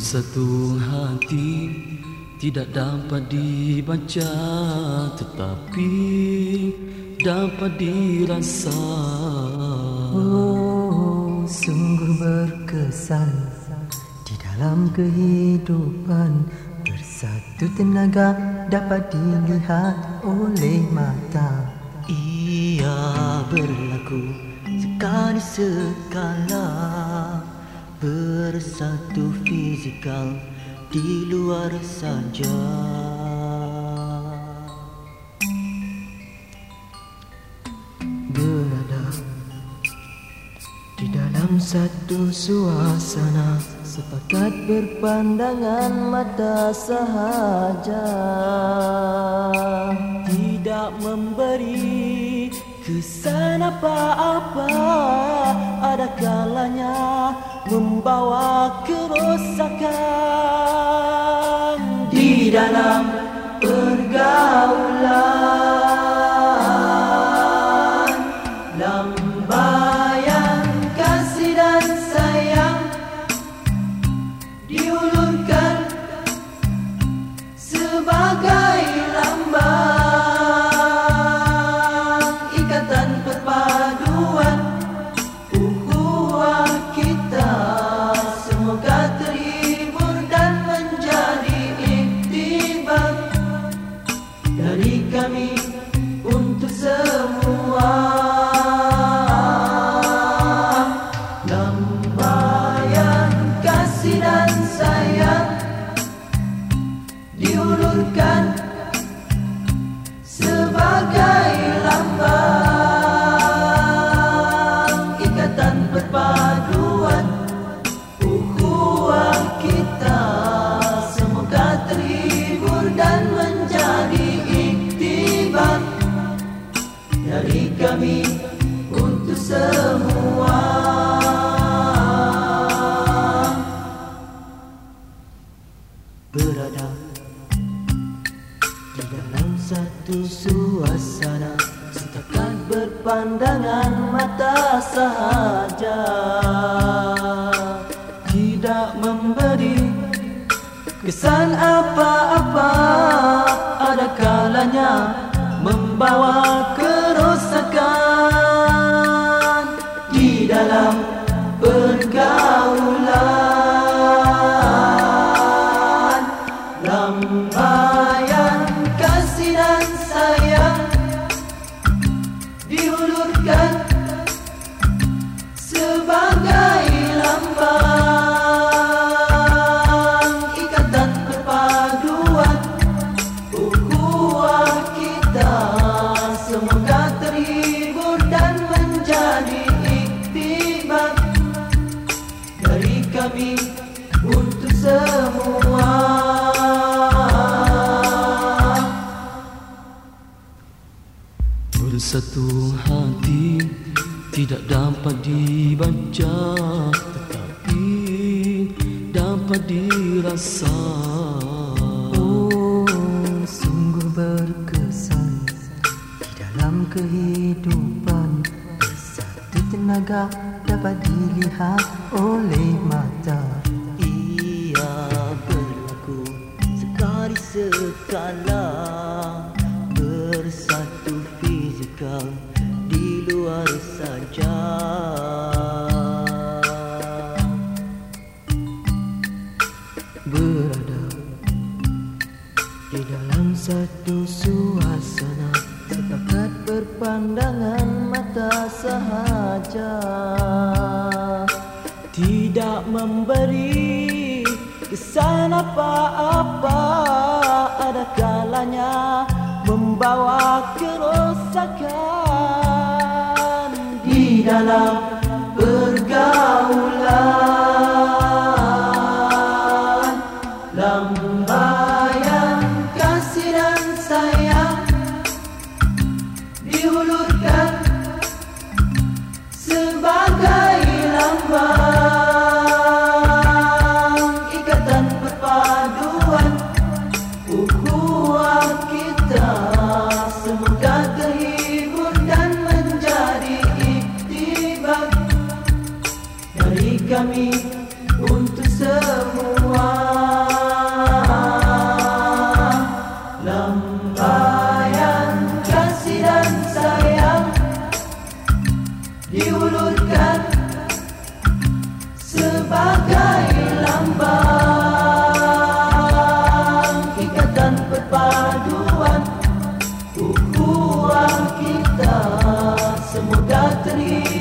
Bersatu hati tidak dapat dibaca tetapi dapat dirasa. Oh sungguh berkesan di dalam kehidupan Bersatu tenaga dapat dilihat oleh mata. Ia berlaku sekali sekala Bersatu fizikal di luar saja. Berada di dalam satu suasana Sepakat berpandangan mata sahaja. Tidak memberi kesan apa-apa Ada kalanya membawa kerosakan Di dalam pergaulan Dari Dari kami untuk semua. Berada di dalam satu suasana Setakat berpandangan mata sahaja. Tidak memberi kesan apa-apa Ada kalanya membawa pergaulan Bersatu hati tidak dapat dibaca tetapi dapat dirasa. Oh, sungguh berkesan di dalam kehidupan. Bersatu tenaga dapat dilihat oleh mata. Ia berlaku sekali sekala Berada di dalam satu suasana Sepakat berpandangan mata sahaja. Tidak memberi kesan apa-apa Ada kalanya membawa kerosakan Di dalam pergaulan kami untuk semua lambaian kasih dan sayang diulurkan sebagai lambang ikatan perpaduan ukhuwah kita semoga terhidup.